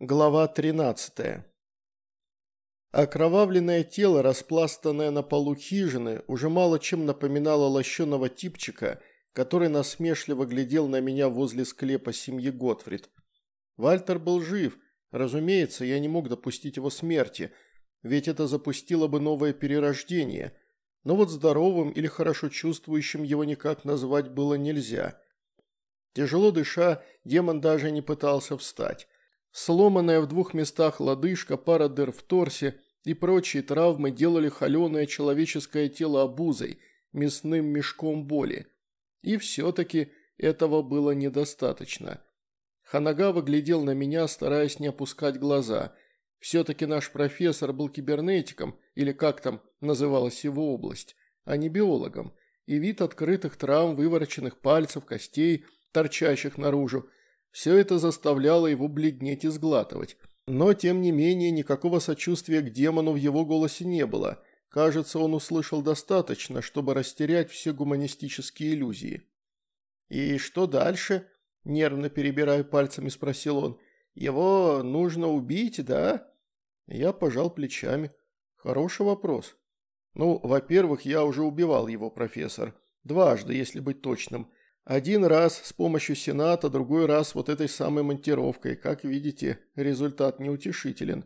Глава 13. Окровавленное тело, распластанное на полу хижины, уже мало чем напоминало лощеного типчика, который насмешливо глядел на меня возле склепа семьи Готфрид. Вальтер был жив, разумеется, я не мог допустить его смерти, ведь это запустило бы новое перерождение, но вот здоровым или хорошо чувствующим его никак назвать было нельзя. Тяжело дыша, демон даже не пытался встать. Сломанная в двух местах лодыжка, пара дыр в торсе и прочие травмы делали холеное человеческое тело обузой, мясным мешком боли. И все-таки этого было недостаточно. Ханагава глядел на меня, стараясь не опускать глаза. Все-таки наш профессор был кибернетиком, или как там называлась его область, а не биологом, и вид открытых травм, вывороченных пальцев, костей, торчащих наружу, все это заставляло его бледнеть и сглатывать. Но, тем не менее, никакого сочувствия к демону в его голосе не было. Кажется, он услышал достаточно, чтобы растерять все гуманистические иллюзии. «И что дальше?» – нервно перебирая пальцами, спросил он. «Его нужно убить, да?» Я пожал плечами. «Хороший вопрос. Ну, во-первых, я уже убивал его, профессор. Дважды, если быть точным. Один раз с помощью Сената, другой раз вот этой самой монтировкой. Как видите, результат неутешителен.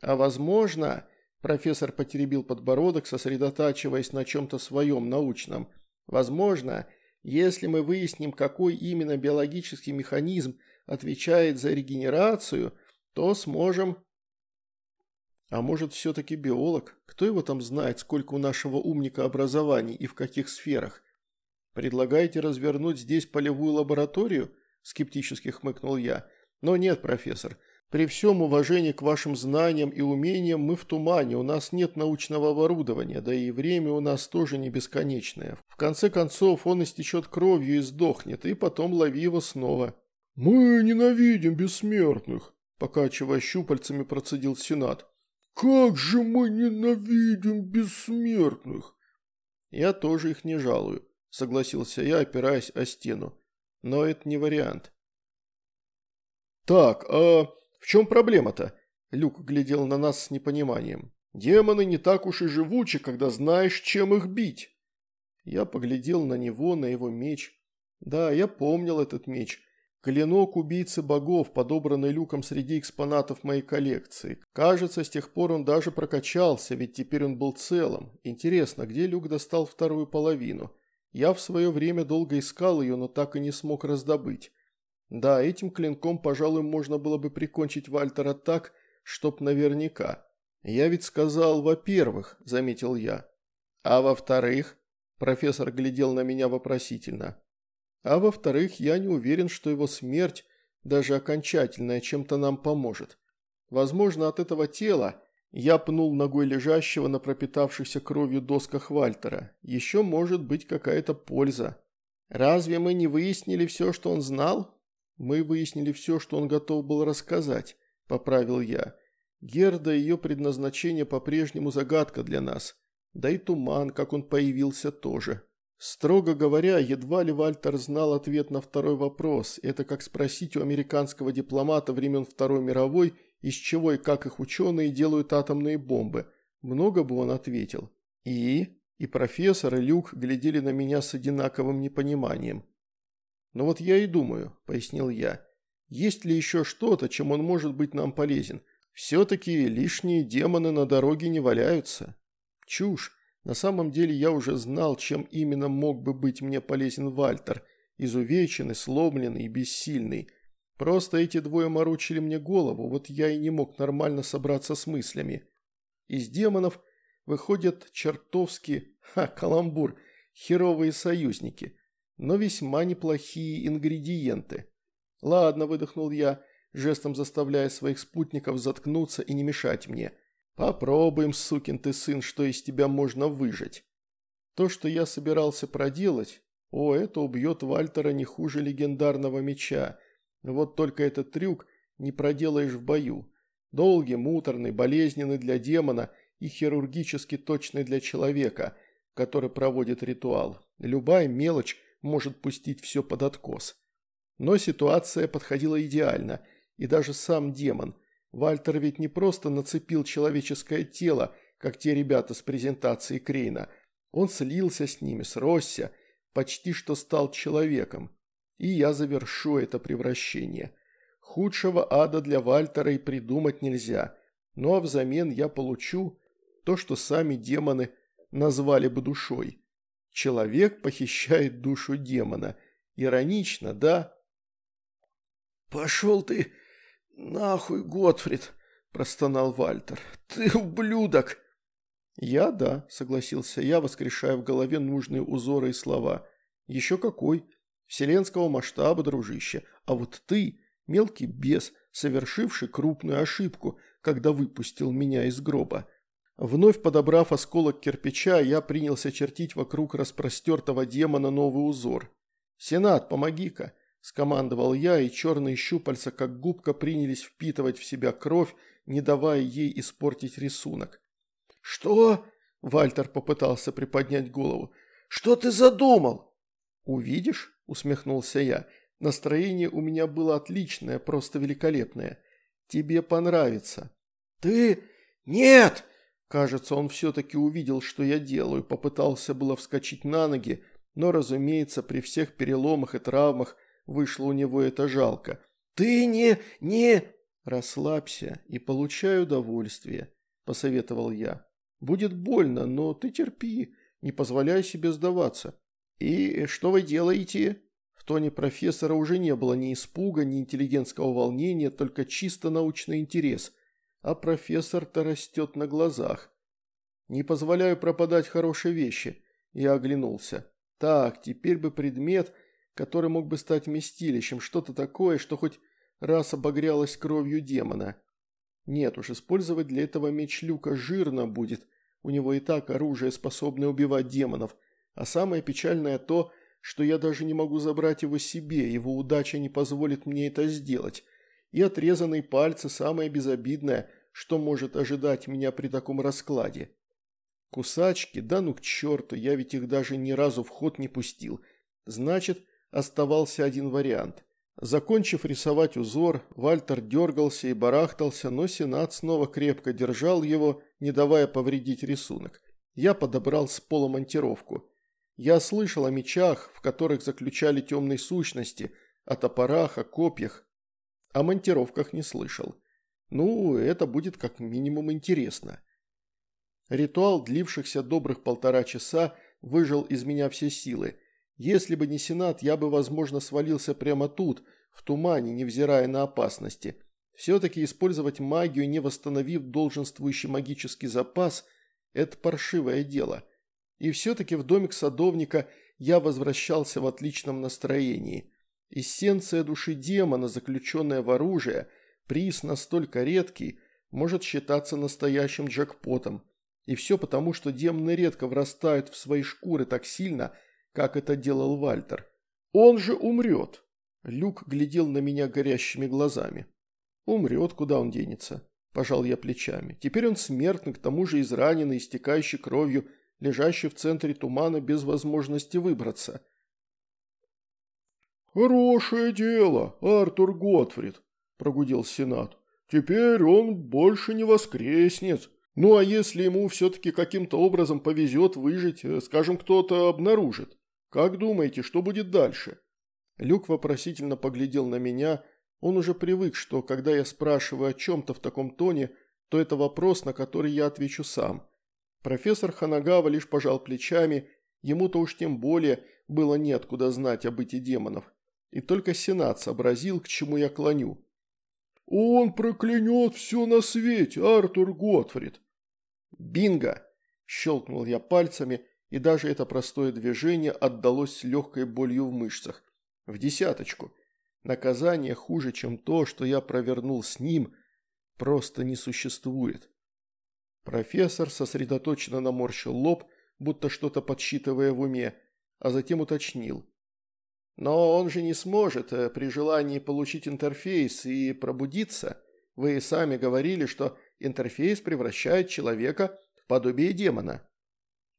А возможно, профессор потеребил подбородок, сосредотачиваясь на чем-то своем научном, возможно, если мы выясним, какой именно биологический механизм отвечает за регенерацию, то сможем... А может, все-таки биолог? Кто его там знает, сколько у нашего умника образований и в каких сферах? «Предлагаете развернуть здесь полевую лабораторию?» – скептически хмыкнул я. «Но нет, профессор. При всем уважении к вашим знаниям и умениям мы в тумане, у нас нет научного оборудования, да и время у нас тоже не бесконечное. В конце концов он истечет кровью и сдохнет, и потом лови его снова». «Мы ненавидим бессмертных», – покачивая щупальцами, процедил Сенат. «Как же мы ненавидим бессмертных!» «Я тоже их не жалую согласился я, опираясь о стену. Но это не вариант. «Так, а в чем проблема-то?» Люк глядел на нас с непониманием. «Демоны не так уж и живучи, когда знаешь, чем их бить». Я поглядел на него, на его меч. Да, я помнил этот меч. Клинок убийцы богов, подобранный люком среди экспонатов моей коллекции. Кажется, с тех пор он даже прокачался, ведь теперь он был целым. Интересно, где люк достал вторую половину? Я в свое время долго искал ее, но так и не смог раздобыть. Да, этим клинком, пожалуй, можно было бы прикончить Вальтера так, чтоб наверняка. Я ведь сказал «во-первых», — заметил я. А во-вторых, профессор глядел на меня вопросительно. А во-вторых, я не уверен, что его смерть, даже окончательная, чем-то нам поможет. Возможно, от этого тела я пнул ногой лежащего на пропитавшихся кровью досках Вальтера. Еще может быть какая-то польза. Разве мы не выяснили все, что он знал? Мы выяснили все, что он готов был рассказать, поправил я. Герда и ее предназначение по-прежнему загадка для нас. Да и туман, как он появился, тоже. Строго говоря, едва ли Вальтер знал ответ на второй вопрос. Это как спросить у американского дипломата времен Второй мировой, из чего и как их ученые делают атомные бомбы. Много бы он ответил. И? И профессор, и Люк глядели на меня с одинаковым непониманием. «Ну вот я и думаю», – пояснил я. «Есть ли еще что-то, чем он может быть нам полезен? Все-таки лишние демоны на дороге не валяются». Чушь. На самом деле я уже знал, чем именно мог бы быть мне полезен Вальтер. Изувеченный, сломленный и бессильный. Просто эти двое морочили мне голову, вот я и не мог нормально собраться с мыслями. Из демонов выходят чертовски, ха, каламбур, херовые союзники, но весьма неплохие ингредиенты. Ладно, выдохнул я, жестом заставляя своих спутников заткнуться и не мешать мне. Попробуем, сукин ты сын, что из тебя можно выжать. То, что я собирался проделать, о, это убьет Вальтера не хуже легендарного меча, вот только этот трюк не проделаешь в бою. Долгий, муторный, болезненный для демона и хирургически точный для человека, который проводит ритуал. Любая мелочь может пустить все под откос. Но ситуация подходила идеально. и даже сам демон. Вальтер ведь не просто нацепил человеческое тело, как те ребята с презентации Крейна. Он слился с ними, сросся, почти что стал человеком. И я завершу это превращение. Худшего ада для Вальтера и придумать нельзя. Ну а взамен я получу то, что сами демоны назвали бы душой. Человек похищает душу демона. Иронично, да? «Пошел ты нахуй, Готфрид!» – простонал Вальтер. «Ты ублюдок!» «Я, да», – согласился я, воскрешая в голове нужные узоры и слова. «Еще какой! Вселенского масштаба, дружище. А вот ты – мелкий бес, совершивший крупную ошибку, когда выпустил меня из гроба. Вновь подобрав осколок кирпича, я принялся чертить вокруг распростертого демона новый узор. «Сенат, помоги-ка!» – скомандовал я, и черные щупальца, как губка, принялись впитывать в себя кровь, не давая ей испортить рисунок. «Что?» – Вальтер попытался приподнять голову. «Что ты задумал?» «Увидишь?» – усмехнулся я. «Настроение у меня было отличное, просто великолепное. Тебе понравится». «Ты... Нет!» Кажется, он все-таки увидел, что я делаю, попытался было вскочить на ноги, но, разумеется, при всех переломах и травмах вышло у него это жалко. «Ты не... не...» «Расслабься и получай удовольствие», – посоветовал я. «Будет больно, но ты терпи, не позволяй себе сдаваться». «И что вы делаете?» В тоне профессора уже не было ни испуга, ни интеллигентского волнения, только чисто научный интерес – а профессор-то растет на глазах. Не позволяю пропадать хорошие вещи. Я оглянулся. Так, теперь бы предмет, который мог бы стать вместилищем, что-то такое, что хоть раз обогрялось кровью демона. Нет уж, использовать для этого меч Люка жирно будет. У него и так оружие, способное убивать демонов. А самое печальное то, что я даже не могу забрать его себе, его удача не позволит мне это сделать и отрезанные пальцы – самое безобидное, что может ожидать меня при таком раскладе. Кусачки, да ну к черту, я ведь их даже ни разу в ход не пустил. Значит, оставался один вариант. Закончив рисовать узор, Вальтер дергался и барахтался, но Сенат снова крепко держал его, не давая повредить рисунок. Я подобрал с пола монтировку. Я слышал о мечах, в которых заключали темные сущности, о топорах, о копьях, о монтировках не слышал. Ну, это будет как минимум интересно. Ритуал, длившихся добрых полтора часа, выжил из меня все силы. Если бы не Сенат, я бы, возможно, свалился прямо тут, в тумане, невзирая на опасности. Все-таки использовать магию, не восстановив долженствующий магический запас, это паршивое дело. И все-таки в домик садовника я возвращался в отличном настроении. Эссенция души демона, заключенная в оружие, приз настолько редкий, может считаться настоящим джекпотом. И все потому, что демоны редко врастают в свои шкуры так сильно, как это делал Вальтер. Он же умрет. Люк глядел на меня горящими глазами. Умрет, куда он денется. Пожал я плечами. Теперь он смертный, к тому же израненный, истекающий кровью, лежащий в центре тумана без возможности выбраться. «Хорошее дело, Артур Готфрид», – прогудел Сенат. «Теперь он больше не воскреснет. Ну а если ему все-таки каким-то образом повезет выжить, э, скажем, кто-то обнаружит? Как думаете, что будет дальше?» Люк вопросительно поглядел на меня. Он уже привык, что когда я спрашиваю о чем-то в таком тоне, то это вопрос, на который я отвечу сам. Профессор Ханагава лишь пожал плечами, ему-то уж тем более было неоткуда знать о быте демонов и только Сенат сообразил, к чему я клоню. «Он проклянет все на свете, Артур Готфрид!» «Бинго!» – щелкнул я пальцами, и даже это простое движение отдалось легкой болью в мышцах. В десяточку. Наказание хуже, чем то, что я провернул с ним, просто не существует. Профессор сосредоточенно наморщил лоб, будто что-то подсчитывая в уме, а затем уточнил. Но он же не сможет э, при желании получить интерфейс и пробудиться. Вы сами говорили, что интерфейс превращает человека в подобие демона.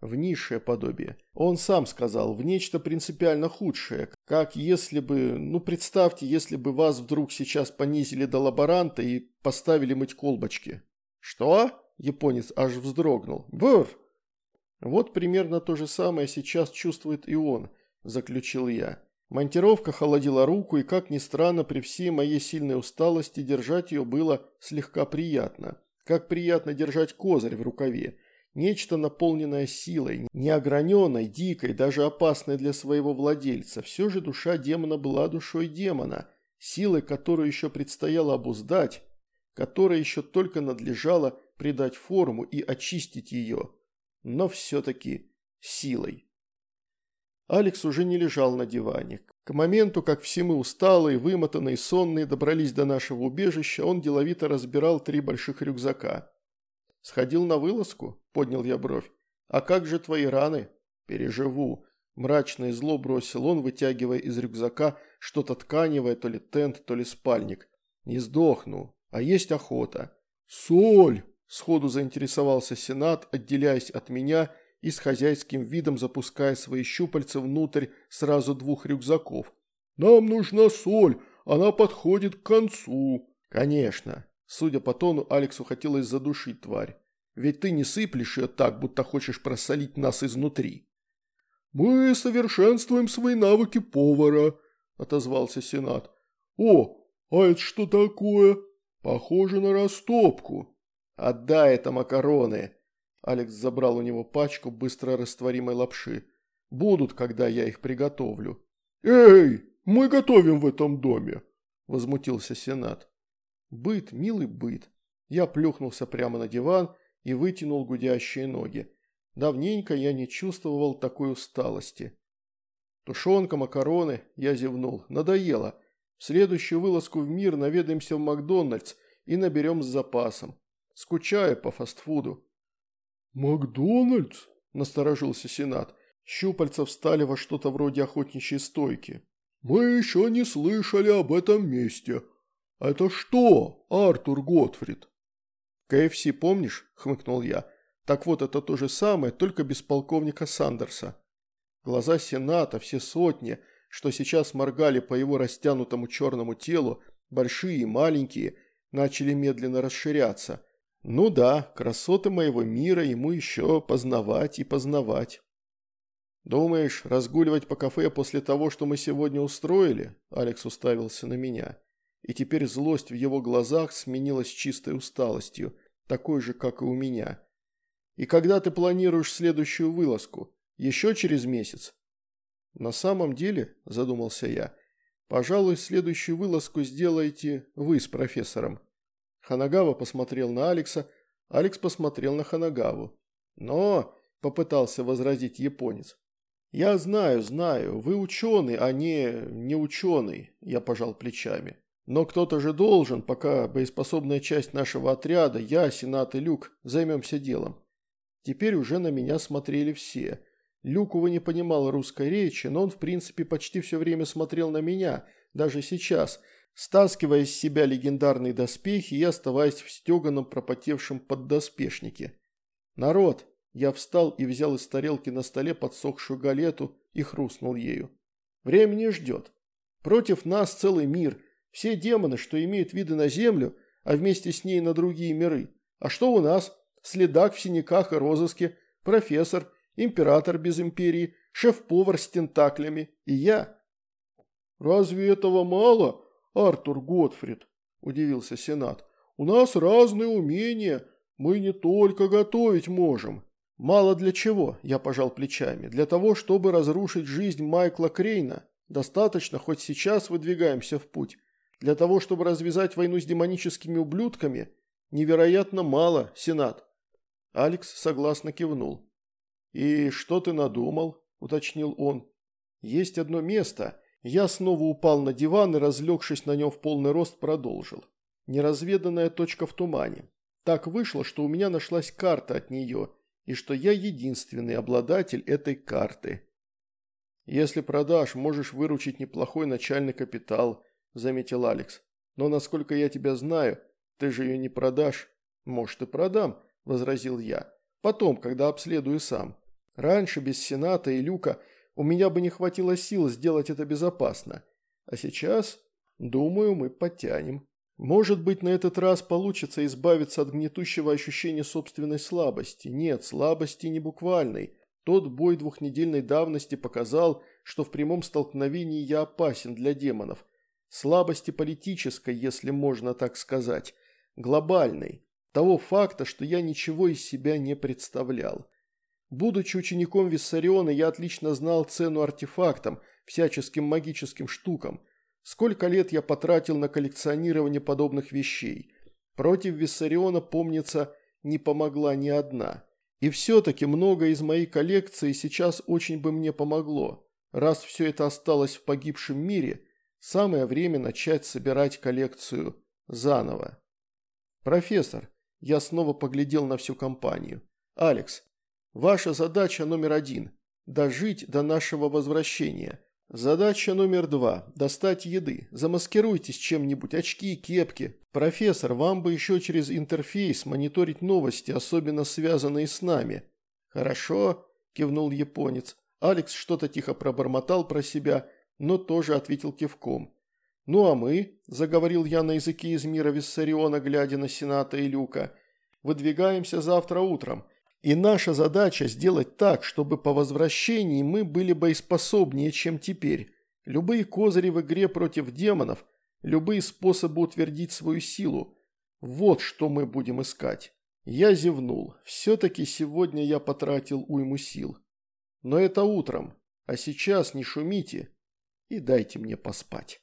в низшее подобие. Он сам сказал, в нечто принципиально худшее, как если бы, ну представьте, если бы вас вдруг сейчас понизили до лаборанта и поставили мыть колбочки. Что? Японец аж вздрогнул. Бур! Вот примерно то же самое сейчас чувствует и он, заключил я. Монтировка холодила руку, и, как ни странно, при всей моей сильной усталости держать ее было слегка приятно. Как приятно держать козырь в рукаве. Нечто наполненное силой, неограненной, дикой, даже опасной для своего владельца. Все же душа демона была душой демона, силой, которую еще предстояло обуздать, которой еще только надлежало придать форму и очистить ее. Но все-таки силой. Алекс уже не лежал на диване. К моменту, как все мы усталые, вымотанные, сонные добрались до нашего убежища, он деловито разбирал три больших рюкзака. «Сходил на вылазку?» – поднял я бровь. «А как же твои раны?» «Переживу». Мрачно и зло бросил он, вытягивая из рюкзака что-то тканевое, то ли тент, то ли спальник. «Не сдохну, а есть охота». «Соль!» – сходу заинтересовался Сенат, отделяясь от меня и с хозяйским видом запуская свои щупальца внутрь сразу двух рюкзаков. «Нам нужна соль, она подходит к концу». «Конечно». Судя по тону, Алексу хотелось задушить тварь. «Ведь ты не сыплешь ее так, будто хочешь просолить нас изнутри». «Мы совершенствуем свои навыки повара», – отозвался Сенат. «О, а это что такое? Похоже на растопку». «Отдай это макароны», Алекс забрал у него пачку быстро растворимой лапши. «Будут, когда я их приготовлю». «Эй, мы готовим в этом доме!» – возмутился Сенат. «Быт, милый быт». Я плюхнулся прямо на диван и вытянул гудящие ноги. Давненько я не чувствовал такой усталости. Тушенка, макароны, я зевнул. Надоело. В следующую вылазку в мир наведаемся в Макдональдс и наберем с запасом. Скучаю по фастфуду. «Макдональдс?» – насторожился Сенат. Щупальца встали во что-то вроде охотничьей стойки. «Мы еще не слышали об этом месте. Это что, Артур Готфрид?» «КФС помнишь?» – хмыкнул я. «Так вот, это то же самое, только без полковника Сандерса». Глаза Сената, все сотни, что сейчас моргали по его растянутому черному телу, большие и маленькие, начали медленно расширяться – ну да, красоты моего мира ему еще познавать и познавать. «Думаешь, разгуливать по кафе после того, что мы сегодня устроили?» Алекс уставился на меня. И теперь злость в его глазах сменилась чистой усталостью, такой же, как и у меня. «И когда ты планируешь следующую вылазку? Еще через месяц?» «На самом деле», – задумался я, – «пожалуй, следующую вылазку сделаете вы с профессором. Ханагава посмотрел на Алекса, Алекс посмотрел на Ханагаву. «Но», – попытался возразить японец. «Я знаю, знаю, вы ученый, а не... не ученый», – я пожал плечами. «Но кто-то же должен, пока боеспособная часть нашего отряда, я, Сенат и Люк, займемся делом». Теперь уже на меня смотрели все. Люк, увы, не понимал русской речи, но он, в принципе, почти все время смотрел на меня, даже сейчас – стаскивая с себя легендарные доспехи и оставаясь в стеганом пропотевшем поддоспешнике. «Народ!» Я встал и взял из тарелки на столе подсохшую галету и хрустнул ею. «Время не ждет. Против нас целый мир, все демоны, что имеют виды на землю, а вместе с ней на другие миры. А что у нас? Следак в синяках и розыске, профессор, император без империи, шеф-повар с тентаклями и я». «Разве этого мало?» Артур Готфрид», – удивился Сенат. «У нас разные умения, мы не только готовить можем». «Мало для чего», – я пожал плечами. «Для того, чтобы разрушить жизнь Майкла Крейна. Достаточно, хоть сейчас выдвигаемся в путь. Для того, чтобы развязать войну с демоническими ублюдками, невероятно мало, Сенат». Алекс согласно кивнул. «И что ты надумал?» – уточнил он. «Есть одно место, я снова упал на диван и, разлегшись на нем в полный рост, продолжил. Неразведанная точка в тумане. Так вышло, что у меня нашлась карта от нее, и что я единственный обладатель этой карты. «Если продашь, можешь выручить неплохой начальный капитал», – заметил Алекс. «Но, насколько я тебя знаю, ты же ее не продашь». «Может, и продам», – возразил я. «Потом, когда обследую сам. Раньше, без Сената и Люка, у меня бы не хватило сил сделать это безопасно. А сейчас, думаю, мы потянем. Может быть, на этот раз получится избавиться от гнетущего ощущения собственной слабости. Нет, слабости не буквальной. Тот бой двухнедельной давности показал, что в прямом столкновении я опасен для демонов. Слабости политической, если можно так сказать. Глобальной. Того факта, что я ничего из себя не представлял. Будучи учеником Виссариона, я отлично знал цену артефактам, всяческим магическим штукам. Сколько лет я потратил на коллекционирование подобных вещей. Против Виссариона, помнится, не помогла ни одна. И все-таки многое из моей коллекции сейчас очень бы мне помогло. Раз все это осталось в погибшем мире, самое время начать собирать коллекцию заново. «Профессор», я снова поглядел на всю компанию. «Алекс, ваша задача номер один – дожить до нашего возвращения. Задача номер два – достать еды. Замаскируйтесь чем-нибудь, очки, кепки. Профессор, вам бы еще через интерфейс мониторить новости, особенно связанные с нами». «Хорошо», – кивнул японец. Алекс что-то тихо пробормотал про себя, но тоже ответил кивком. «Ну а мы», – заговорил я на языке из мира Виссариона, глядя на Сената и Люка, – «выдвигаемся завтра утром. И наша задача сделать так, чтобы по возвращении мы были боеспособнее, чем теперь. Любые козыри в игре против демонов, любые способы утвердить свою силу. Вот что мы будем искать». Я зевнул. Все-таки сегодня я потратил уйму сил. Но это утром. А сейчас не шумите и дайте мне поспать.